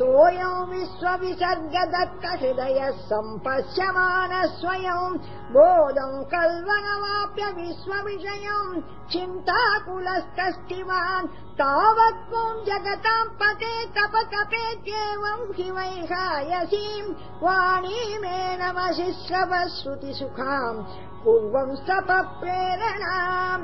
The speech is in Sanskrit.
सोऽयम् विश्वविसर्ग दत्त हृदयः सम्पश्यमान स्वयम् बोधम् कल्वनवाप्य विश्वविषयम् चिन्ताकुलस्तस्तिवान् तावत् त्वम् जगताम् पते तप तपेत्येवम् हि वैहायसीम् वाणी मे नमसि श्रवश्रुतिसुखाम् पूर्वम् पूर्वम् सपप्रेरणाम्